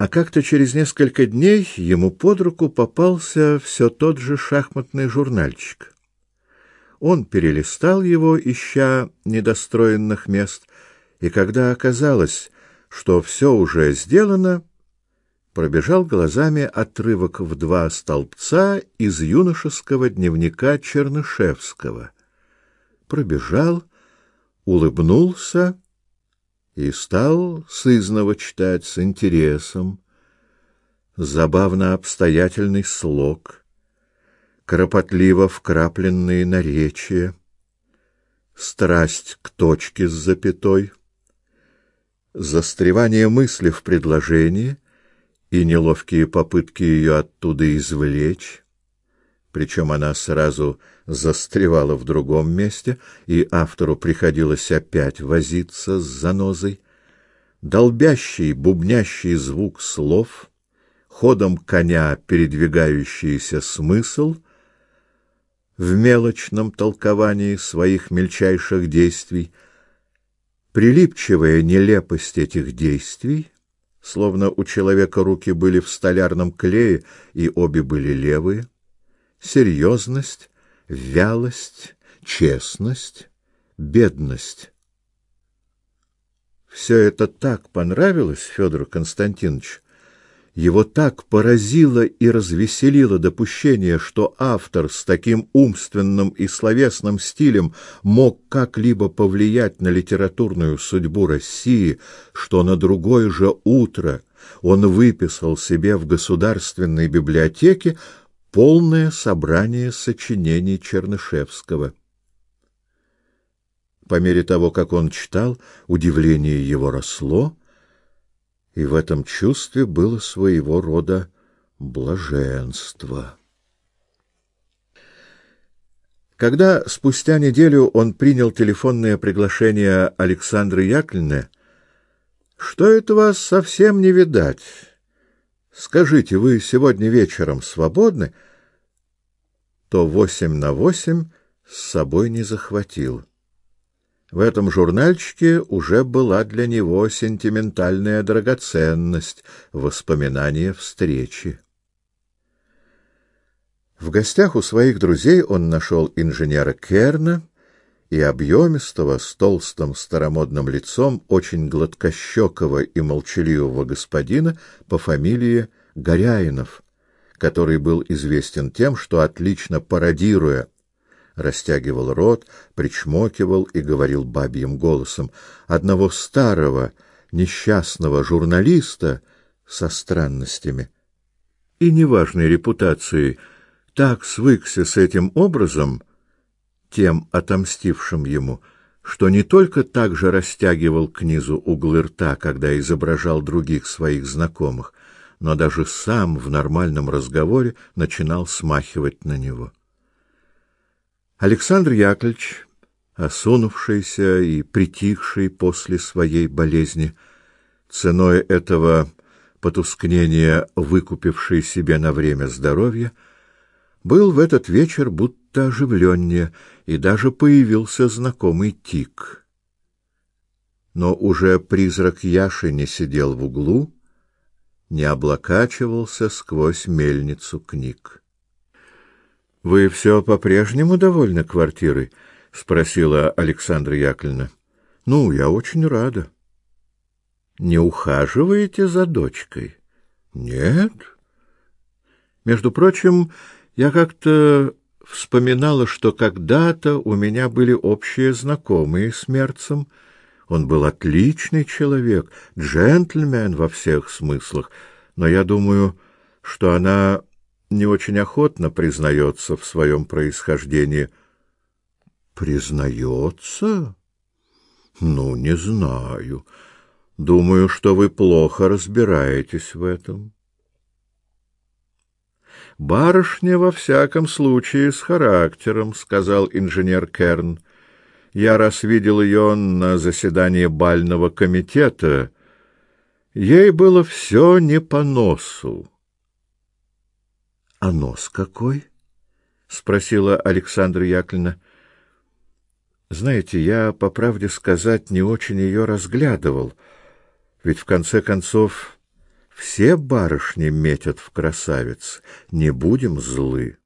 А как-то через несколько дней ему под руку попался все тот же шахматный журнальчик. Он перелистал его, ища недостроенных мест, и когда оказалось, что все уже сделано, пробежал глазами отрывок в два столбца из юношеского дневника Чернышевского. Пробежал, улыбнулся и стал сызново читать с интересом. Забавно обстоятельный слог, кропотливо вкрапленные наречия, страсть к точке с запятой, застревание мысли в предложении и неловкие попытки ее оттуда извлечь, причем она сразу застревала в другом месте, и автору приходилось опять возиться с занозой, долбящий, бубнящий звук слов, ходом коня передвигающийся смысл в мелочном толковании своих мельчайших действий, прилипчивая нелепость этих действий, словно у человека руки были в столярном клее и обе были левые, серьезность, вялость, честность, бедность. Все это так понравилось Федору Константиновичу, его так поразило и развеселило допущение, что автор с таким умственным и словесным стилем мог как-либо повлиять на литературную судьбу России, что на другое же утро он выписал себе в государственной библиотеке полное собрание сочинений Чернышевского. По мере того, как он читал, удивление его росло, и в этом чувстве было своего рода блаженство. Когда спустя неделю он принял телефонное приглашение Александры Яковлевны, «Что это вас совсем не видать? Скажите, вы сегодня вечером свободны?» то восемь на восемь с собой не захватил. В этом журнальчике уже была для него сентиментальная драгоценность, воспоминание встречи. В гостях у своих друзей он нашел инженера Керна и объемистого, с толстым старомодным лицом, очень гладкощекого и молчаливого господина по фамилии Горяинов, который был известен тем, что, отлично пародируя растягивал рот, причмокивал и говорил бабьим голосом одного старого несчастного журналиста со странностями. И неважной репутацией, так свыкся с этим образом, тем отомстившим ему, что не только так же растягивал к низу углы рта, когда изображал других своих знакомых, но даже сам в нормальном разговоре начинал смахивать на него. Александр Яковлевич, осунувшийся и притихший после своей болезни, ценой этого потускнения выкупивший себе на время здоровья, был в этот вечер будто оживленнее, и даже появился знакомый тик. Но уже призрак Яши не сидел в углу, не облокачивался сквозь мельницу книг. — Вы все по-прежнему довольны квартирой? — спросила Александра Яковлевна. — Ну, я очень рада. — Не ухаживаете за дочкой? — Нет. Между прочим, я как-то вспоминала, что когда-то у меня были общие знакомые с Мерцем. Он был отличный человек, джентльмен во всех смыслах, но я думаю, что она не очень охотно признается в своем происхождении. Признается? Ну, не знаю. Думаю, что вы плохо разбираетесь в этом. Барышня во всяком случае с характером, сказал инженер Керн. Я раз видел ее на заседании бального комитета. Ей было все не по носу. — А нос какой? — спросила Александра Яковлевна. — Знаете, я, по правде сказать, не очень ее разглядывал, ведь в конце концов Все барышни метят в красавиц, не будем злы.